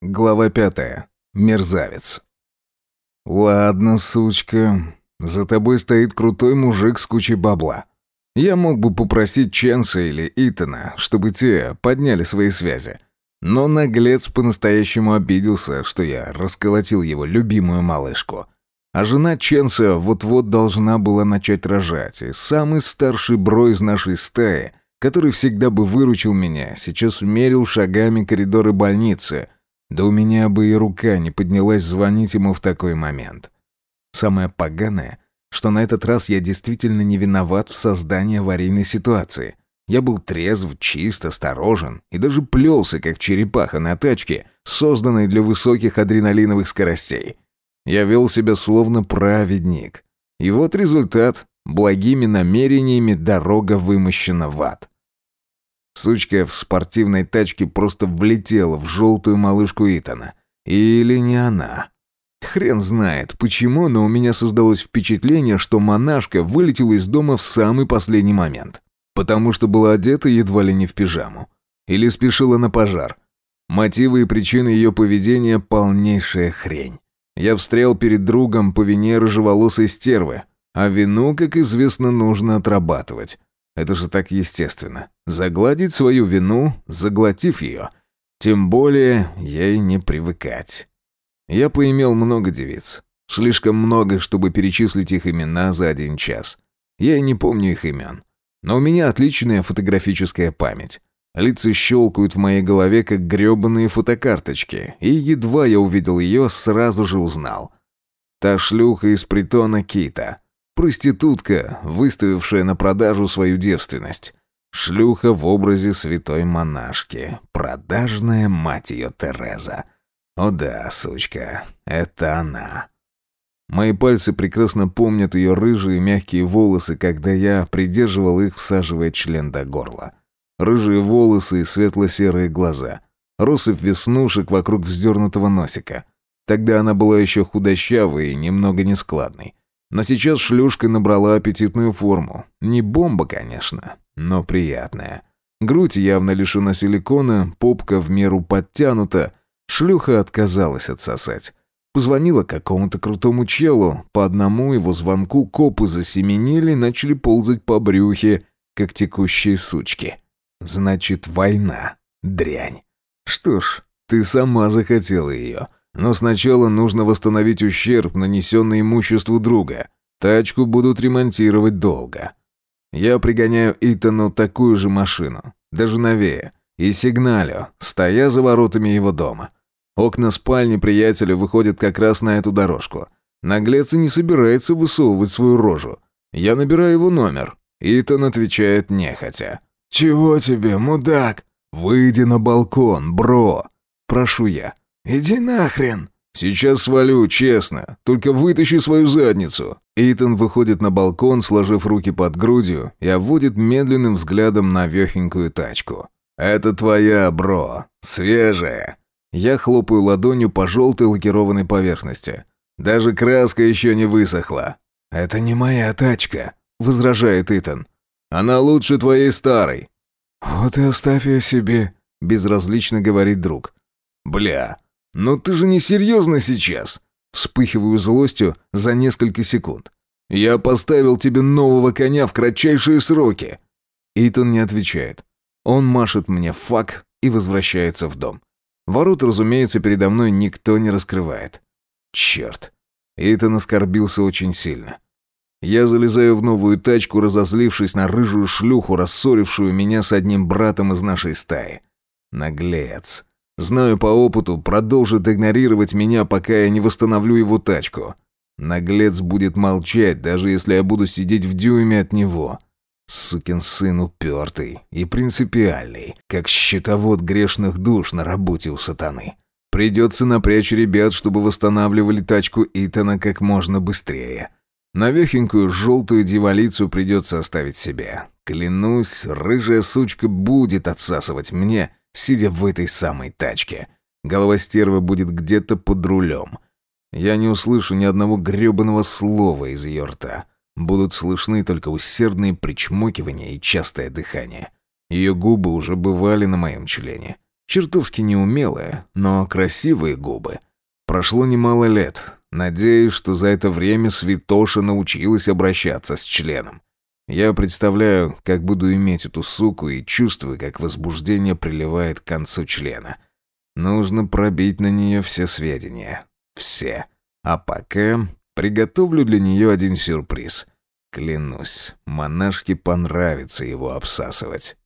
Глава пятая. Мерзавец. «Ладно, сучка, за тобой стоит крутой мужик с кучей бабла. Я мог бы попросить Ченса или Итана, чтобы те подняли свои связи. Но наглец по-настоящему обиделся, что я расколотил его любимую малышку. А жена Ченса вот-вот должна была начать рожать, и самый старший бро из нашей стаи, который всегда бы выручил меня, сейчас мерил шагами коридоры больницы — да у меня бы и рука не поднялась звонить ему в такой момент. Самое поганое, что на этот раз я действительно не виноват в создании аварийной ситуации. Я был трезв, чист, осторожен и даже плелся, как черепаха на тачке, созданной для высоких адреналиновых скоростей. Я вел себя словно праведник. И вот результат. Благими намерениями дорога вымощена в ад. Сучка в спортивной тачке просто влетела в желтую малышку Итана. Или не она. Хрен знает, почему, но у меня создалось впечатление, что монашка вылетела из дома в самый последний момент. Потому что была одета едва ли не в пижаму. Или спешила на пожар. Мотивы и причины ее поведения – полнейшая хрень. Я встрял перед другом по вине рыжеволосой стервы, а вину, как известно, нужно отрабатывать. Это же так естественно. Загладить свою вину, заглотив ее. Тем более ей не привыкать. Я поимел много девиц. Слишком много, чтобы перечислить их имена за один час. Я и не помню их имен. Но у меня отличная фотографическая память. Лица щелкают в моей голове, как гребаные фотокарточки, и едва я увидел ее, сразу же узнал. Та шлюха из притона Кита — Проститутка, выставившая на продажу свою девственность. Шлюха в образе святой монашки. Продажная мать ее Тереза. О да, сучка, это она. Мои пальцы прекрасно помнят ее рыжие мягкие волосы, когда я придерживал их, всаживая член до горла. Рыжие волосы и светло-серые глаза. Россыпь веснушек вокруг вздернутого носика. Тогда она была еще худощавой и немного нескладной. Но сейчас шлюшка набрала аппетитную форму. Не бомба, конечно, но приятная. Грудь явно лишена силикона, попка в меру подтянута. Шлюха отказалась отсосать. Позвонила какому-то крутому челу. По одному его звонку копы засеменили начали ползать по брюхе, как текущие сучки. Значит, война. Дрянь. Что ж, ты сама захотела ее. Но сначала нужно восстановить ущерб, нанесенный имуществу друга. Тачку будут ремонтировать долго. Я пригоняю Итану такую же машину, даже новее, и сигналю, стоя за воротами его дома. Окна спальни приятеля выходят как раз на эту дорожку. Наглец и не собирается высовывать свою рожу. Я набираю его номер. Итан отвечает нехотя. «Чего тебе, мудак?» «Выйди на балкон, бро!» Прошу я. «Иди нахрен!» «Сейчас свалю, честно. Только вытащи свою задницу». Итан выходит на балкон, сложив руки под грудью, и обводит медленным взглядом на вехенькую тачку. «Это твоя, бро. Свежая». Я хлопаю ладонью по желтой лакированной поверхности. Даже краска еще не высохла. «Это не моя тачка», — возражает Итан. «Она лучше твоей старой». «Вот и оставь ее себе», — безразлично говорит друг. «Бля, «Но ты же не серьезно сейчас!» Вспыхиваю злостью за несколько секунд. «Я поставил тебе нового коня в кратчайшие сроки!» Итан не отвечает. Он машет мне фак и возвращается в дом. Ворот, разумеется, передо мной никто не раскрывает. Черт. Итан оскорбился очень сильно. Я залезаю в новую тачку, разозлившись на рыжую шлюху, рассорившую меня с одним братом из нашей стаи. Наглец. Знаю по опыту, продолжит игнорировать меня, пока я не восстановлю его тачку. Наглец будет молчать, даже если я буду сидеть в дюйме от него. Сукин сын упертый и принципиальный, как счетовод грешных душ на работе у сатаны. Придется напрячь ребят, чтобы восстанавливали тачку Итана как можно быстрее. Навехенькую желтую дьяволицу придется оставить себе. Клянусь, рыжая сучка будет отсасывать мне сидя в этой самой тачке. Голова стервы будет где-то под рулем. Я не услышу ни одного гребаного слова из ее рта. Будут слышны только усердные причмокивания и частое дыхание. Ее губы уже бывали на моем члене. Чертовски неумелая, но красивые губы. Прошло немало лет. Надеюсь, что за это время Святоша научилась обращаться с членом. Я представляю, как буду иметь эту суку и чувствую, как возбуждение приливает к концу члена. Нужно пробить на нее все сведения. Все. А пока приготовлю для нее один сюрприз. Клянусь, монашке понравится его обсасывать.